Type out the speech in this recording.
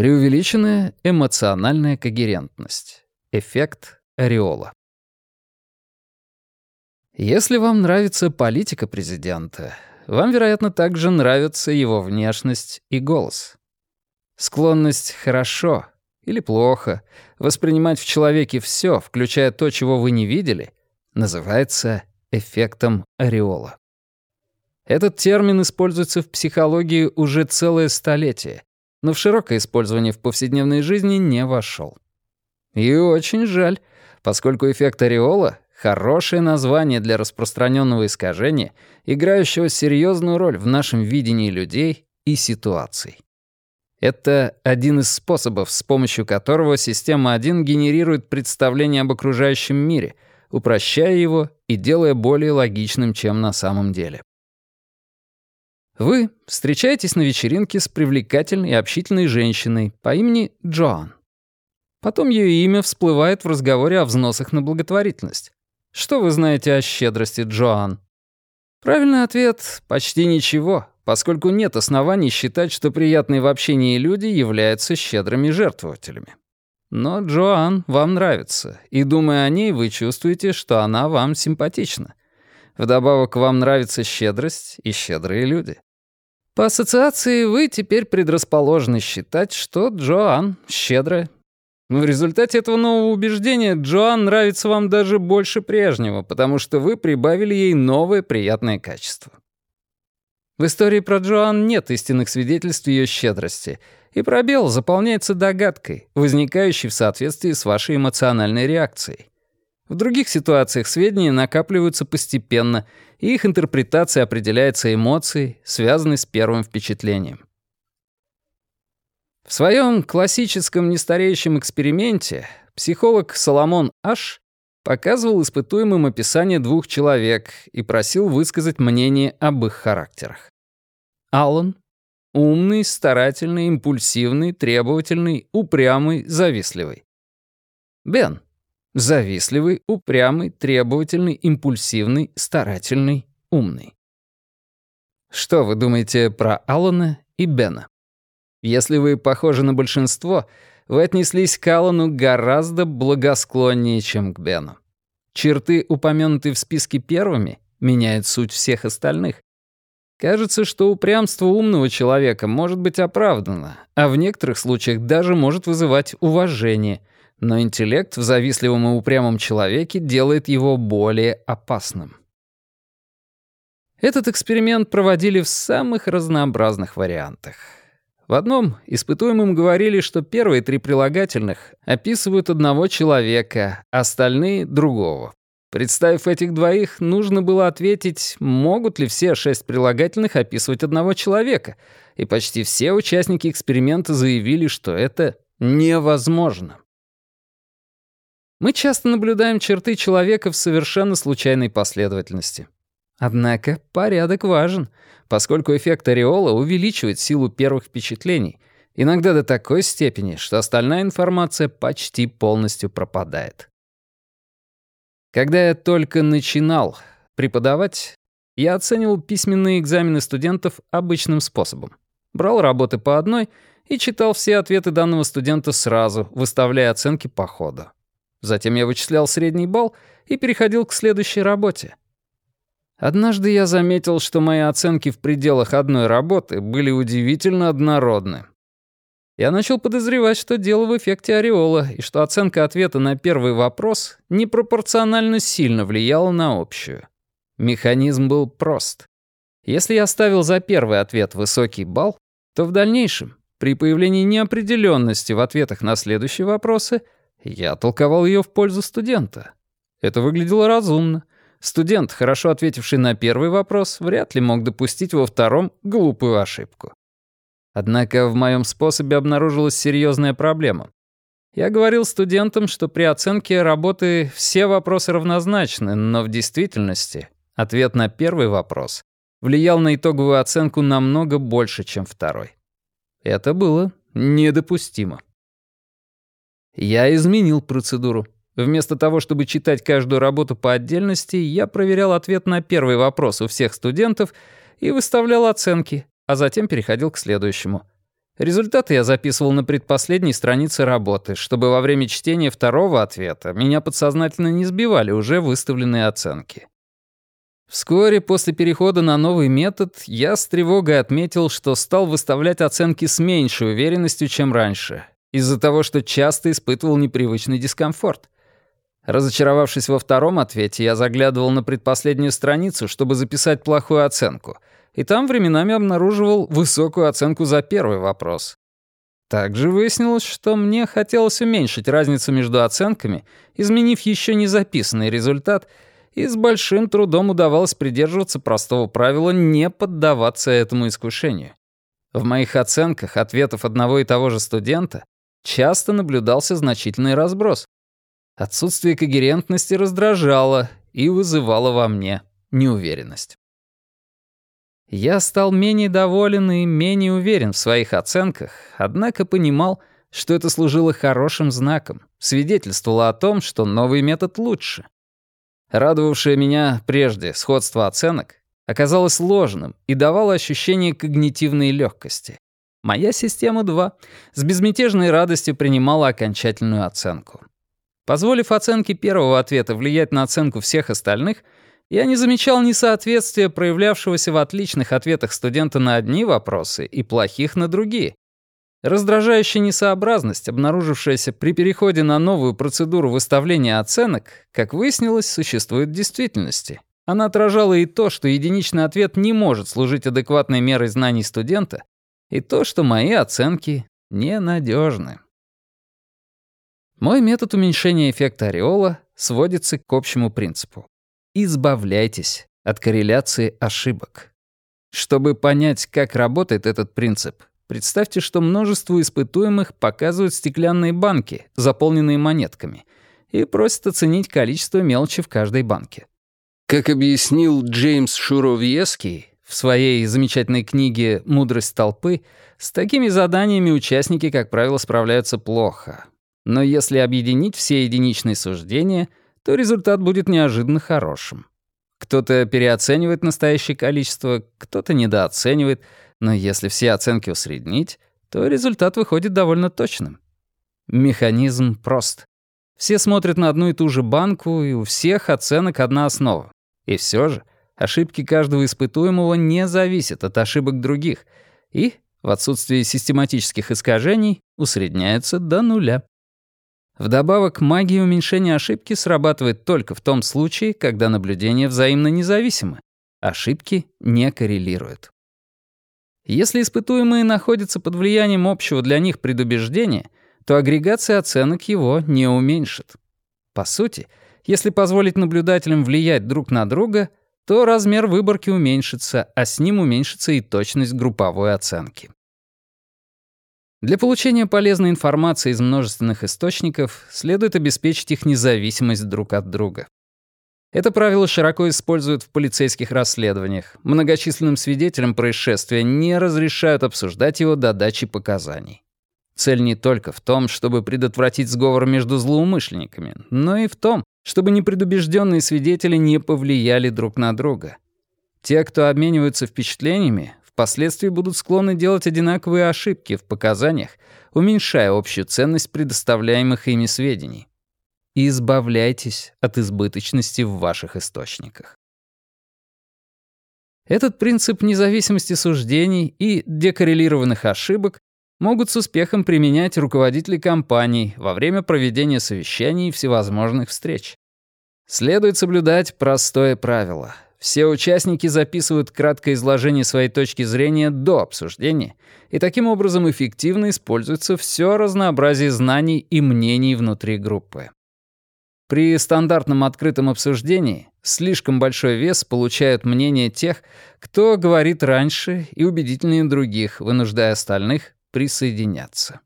Преувеличенная эмоциональная когерентность. Эффект ореола. Если вам нравится политика президента, вам, вероятно, также нравится его внешность и голос. Склонность «хорошо» или «плохо» воспринимать в человеке все, включая то, чего вы не видели, называется эффектом ореола. Этот термин используется в психологии уже целое столетие, но в широкое использование в повседневной жизни не вошел. И очень жаль, поскольку эффект ореола — хорошее название для распространенного искажения, играющего серьезную роль в нашем видении людей и ситуаций. Это один из способов, с помощью которого система 1 генерирует представление об окружающем мире, упрощая его и делая более логичным, чем на самом деле. Вы встречаетесь на вечеринке с привлекательной и общительной женщиной по имени Джоан. Потом ее имя всплывает в разговоре о взносах на благотворительность. Что вы знаете о щедрости Джоан? Правильный ответ — почти ничего, поскольку нет оснований считать, что приятные в общении люди являются щедрыми жертвователями. Но Джоан вам нравится, и, думая о ней, вы чувствуете, что она вам симпатична. Вдобавок, вам нравится щедрость и щедрые люди. По ассоциации вы теперь предрасположены считать, что Джоан щедрая. В результате этого нового убеждения Джоан нравится вам даже больше прежнего, потому что вы прибавили ей новое приятное качество. В истории про Джоан нет истинных свидетельств ее щедрости, и пробел заполняется догадкой, возникающей в соответствии с вашей эмоциональной реакцией. В других ситуациях сведения накапливаются постепенно, и их интерпретация определяется эмоцией, связанной с первым впечатлением. В своем классическом нестареющем эксперименте психолог Соломон Аш показывал испытуемым описание двух человек и просил высказать мнение об их характерах. Аллан — умный, старательный, импульсивный, требовательный, упрямый, завистливый. Бен — Завистливый, упрямый, требовательный, импульсивный, старательный, умный. Что вы думаете про Алана и Бена? Если вы похожи на большинство, вы отнеслись к Алану гораздо благосклоннее, чем к Бену. Черты, упомянутые в списке первыми, меняют суть всех остальных. Кажется, что упрямство умного человека может быть оправдано, а в некоторых случаях даже может вызывать уважение, но интеллект в завистливом и упрямом человеке делает его более опасным. Этот эксперимент проводили в самых разнообразных вариантах. В одном испытуемым говорили, что первые три прилагательных описывают одного человека, остальные — другого. Представив этих двоих, нужно было ответить, могут ли все шесть прилагательных описывать одного человека, и почти все участники эксперимента заявили, что это невозможно. Мы часто наблюдаем черты человека в совершенно случайной последовательности. Однако порядок важен, поскольку эффект ореола увеличивает силу первых впечатлений, иногда до такой степени, что остальная информация почти полностью пропадает. Когда я только начинал преподавать, я оценивал письменные экзамены студентов обычным способом. Брал работы по одной и читал все ответы данного студента сразу, выставляя оценки по ходу. Затем я вычислял средний балл и переходил к следующей работе. Однажды я заметил, что мои оценки в пределах одной работы были удивительно однородны. Я начал подозревать, что дело в эффекте ореола, и что оценка ответа на первый вопрос непропорционально сильно влияла на общую. Механизм был прост. Если я ставил за первый ответ высокий балл, то в дальнейшем, при появлении неопределенности в ответах на следующие вопросы — я толковал ее в пользу студента. Это выглядело разумно. Студент, хорошо ответивший на первый вопрос, вряд ли мог допустить во втором глупую ошибку. Однако в моем способе обнаружилась серьезная проблема. Я говорил студентам, что при оценке работы все вопросы равнозначны, но в действительности ответ на первый вопрос влиял на итоговую оценку намного больше, чем второй. Это было недопустимо. Я изменил процедуру. Вместо того, чтобы читать каждую работу по отдельности, я проверял ответ на первый вопрос у всех студентов и выставлял оценки, а затем переходил к следующему. Результаты я записывал на предпоследней странице работы, чтобы во время чтения второго ответа меня подсознательно не сбивали уже выставленные оценки. Вскоре после перехода на новый метод я с тревогой отметил, что стал выставлять оценки с меньшей уверенностью, чем раньше, из-за того, что часто испытывал непривычный дискомфорт. Разочаровавшись во втором ответе, я заглядывал на предпоследнюю страницу, чтобы записать плохую оценку, и там временами обнаруживал высокую оценку за первый вопрос. Также выяснилось, что мне хотелось уменьшить разницу между оценками, изменив еще не записанный результат — и с большим трудом удавалось придерживаться простого правила не поддаваться этому искушению. В моих оценках ответов одного и того же студента часто наблюдался значительный разброс. Отсутствие когерентности раздражало и вызывало во мне неуверенность. Я стал менее доволен и менее уверен в своих оценках, однако понимал, что это служило хорошим знаком, свидетельствовало о том, что новый метод лучше. Радовавшее меня прежде сходство оценок оказалось ложным и давало ощущение когнитивной легкости. Моя система 2 с безмятежной радостью принимала окончательную оценку. Позволив оценке первого ответа влиять на оценку всех остальных, я не замечал несоответствия, проявлявшегося в отличных ответах студента на одни вопросы и плохих на другие. Раздражающая несообразность, обнаружившаяся при переходе на новую процедуру выставления оценок, как выяснилось, существует в действительности. Она отражала и то, что единичный ответ не может служить адекватной мерой знаний студента, и то, что мои оценки ненадежны. Мой метод уменьшения эффекта ореола сводится к общему принципу. Избавляйтесь от корреляции ошибок. Чтобы понять, как работает этот принцип, Представьте, что множество испытуемых показывают стеклянные банки, заполненные монетками, и просят оценить количество мелочи в каждой банке. Как объяснил Джеймс Шуровьеский в своей замечательной книге «Мудрость толпы», с такими заданиями участники, как правило, справляются плохо. Но если объединить все единичные суждения, то результат будет неожиданно хорошим. Кто-то переоценивает настоящее количество, кто-то недооценивает — но если все оценки усреднить, то результат выходит довольно точным. Механизм прост. Все смотрят на одну и ту же банку, и у всех оценок одна основа. И все же ошибки каждого испытуемого не зависят от ошибок других и, в отсутствии систематических искажений, усредняются до нуля. Вдобавок, магия уменьшения ошибки срабатывает только в том случае, когда наблюдения взаимно независимы. Ошибки не коррелируют. Если испытуемые находятся под влиянием общего для них предубеждения, то агрегация оценок его не уменьшит. По сути, если позволить наблюдателям влиять друг на друга, то размер выборки уменьшится, а с ним уменьшится и точность групповой оценки. Для получения полезной информации из множественных источников следует обеспечить их независимость друг от друга. Это правило широко используют в полицейских расследованиях. Многочисленным свидетелям происшествия не разрешают обсуждать его до дачи показаний. Цель не только в том, чтобы предотвратить сговор между злоумышленниками, но и в том, чтобы непредубежденные свидетели не повлияли друг на друга. Те, кто обмениваются впечатлениями, впоследствии будут склонны делать одинаковые ошибки в показаниях, уменьшая общую ценность предоставляемых ими сведений и избавляйтесь от избыточности в ваших источниках. Этот принцип независимости суждений и декоррелированных ошибок могут с успехом применять руководители компаний во время проведения совещаний и всевозможных встреч. Следует соблюдать простое правило. Все участники записывают краткое изложение своей точки зрения до обсуждения, и таким образом эффективно используется все разнообразие знаний и мнений внутри группы. При стандартном открытом обсуждении слишком большой вес получают мнения тех, кто говорит раньше и убедительнее других, вынуждая остальных присоединяться.